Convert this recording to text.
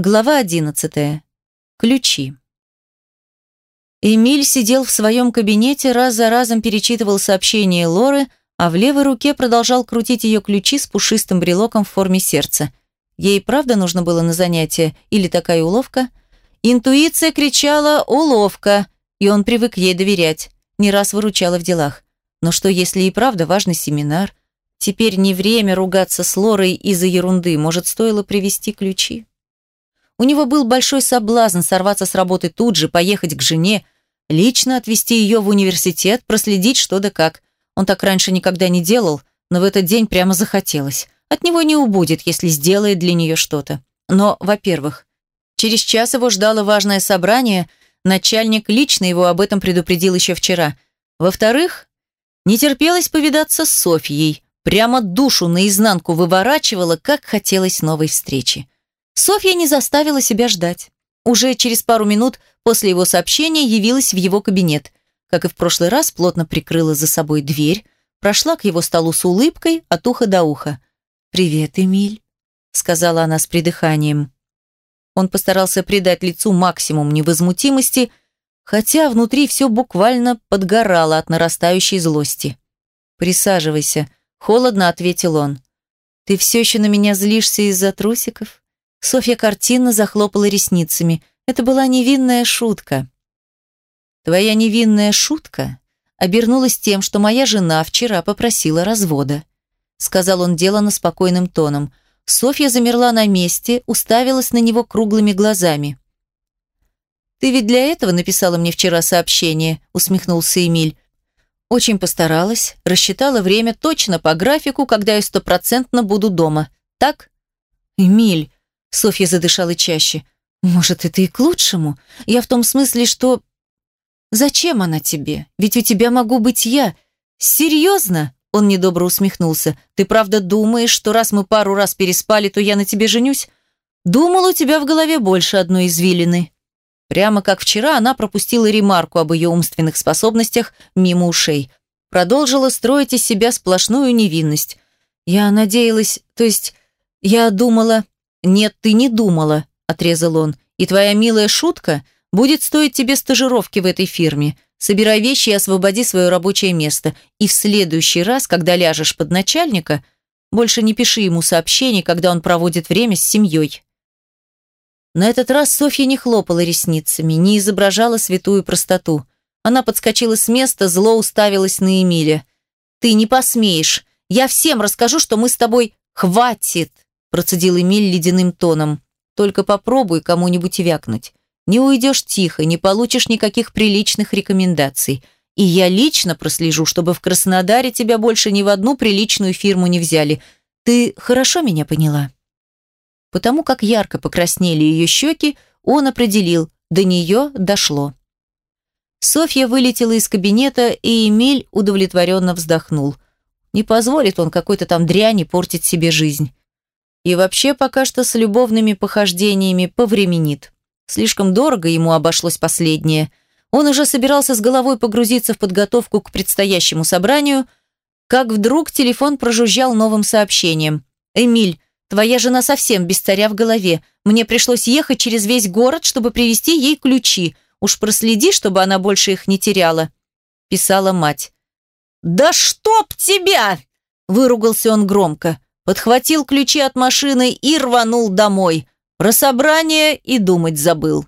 Глава 11. Ключи. Эмиль сидел в своем кабинете, раз за разом перечитывал сообщения Лоры, а в левой руке продолжал крутить ее ключи с пушистым брелоком в форме сердца. Ей правда нужно было на занятие или такая уловка? Интуиция кричала «уловка», и он привык ей доверять, не раз выручала в делах. Но что если и правда важный семинар? Теперь не время ругаться с Лорой из-за ерунды, может, стоило привезти ключи? У него был большой соблазн сорваться с работы тут же, поехать к жене, лично отвезти ее в университет, проследить что да как. Он так раньше никогда не делал, но в этот день прямо захотелось. От него не убудет, если сделает для нее что-то. Но, во-первых, через час его ждало важное собрание, начальник лично его об этом предупредил еще вчера. Во-вторых, не терпелось повидаться с Софьей, прямо душу наизнанку выворачивала, как хотелось новой встречи. Софья не заставила себя ждать. Уже через пару минут после его сообщения явилась в его кабинет. Как и в прошлый раз, плотно прикрыла за собой дверь, прошла к его столу с улыбкой от уха до уха. «Привет, Эмиль», — сказала она с придыханием. Он постарался придать лицу максимум невозмутимости, хотя внутри все буквально подгорало от нарастающей злости. «Присаживайся», — холодно ответил он. «Ты все еще на меня злишься из-за трусиков?» Софья картинно захлопала ресницами. Это была невинная шутка. «Твоя невинная шутка обернулась тем, что моя жена вчера попросила развода», сказал он делано спокойным тоном. Софья замерла на месте, уставилась на него круглыми глазами. «Ты ведь для этого написала мне вчера сообщение», усмехнулся Эмиль. «Очень постаралась, рассчитала время точно по графику, когда я стопроцентно буду дома. Так?» «Эмиль», Софья задышала чаще. «Может, это и к лучшему? Я в том смысле, что...» «Зачем она тебе? Ведь у тебя могу быть я. Серьезно?» Он недобро усмехнулся. «Ты правда думаешь, что раз мы пару раз переспали, то я на тебе женюсь? Думал, у тебя в голове больше одной извилины». Прямо как вчера она пропустила ремарку об ее умственных способностях мимо ушей. Продолжила строить из себя сплошную невинность. «Я надеялась, то есть, я думала...» «Нет, ты не думала», – отрезал он. «И твоя милая шутка будет стоить тебе стажировки в этой фирме. Собирай вещи и освободи свое рабочее место. И в следующий раз, когда ляжешь под начальника, больше не пиши ему сообщений, когда он проводит время с семьей». На этот раз Софья не хлопала ресницами, не изображала святую простоту. Она подскочила с места, зло уставилась на Эмиля. «Ты не посмеешь. Я всем расскажу, что мы с тобой... Хватит!» Процедил Эмиль ледяным тоном. «Только попробуй кому-нибудь вякнуть. Не уйдешь тихо, не получишь никаких приличных рекомендаций. И я лично прослежу, чтобы в Краснодаре тебя больше ни в одну приличную фирму не взяли. Ты хорошо меня поняла?» Потому как ярко покраснели ее щеки, он определил, до нее дошло. Софья вылетела из кабинета, и Эмиль удовлетворенно вздохнул. Не позволит он какой-то там дряни портить себе жизнь. И вообще пока что с любовными похождениями повременит. Слишком дорого ему обошлось последнее. Он уже собирался с головой погрузиться в подготовку к предстоящему собранию, как вдруг телефон прожужжал новым сообщением. «Эмиль, твоя жена совсем без царя в голове. Мне пришлось ехать через весь город, чтобы привезти ей ключи. Уж проследи, чтобы она больше их не теряла», – писала мать. «Да чтоб тебя!» – выругался он громко подхватил ключи от машины и рванул домой. Про собрание и думать забыл.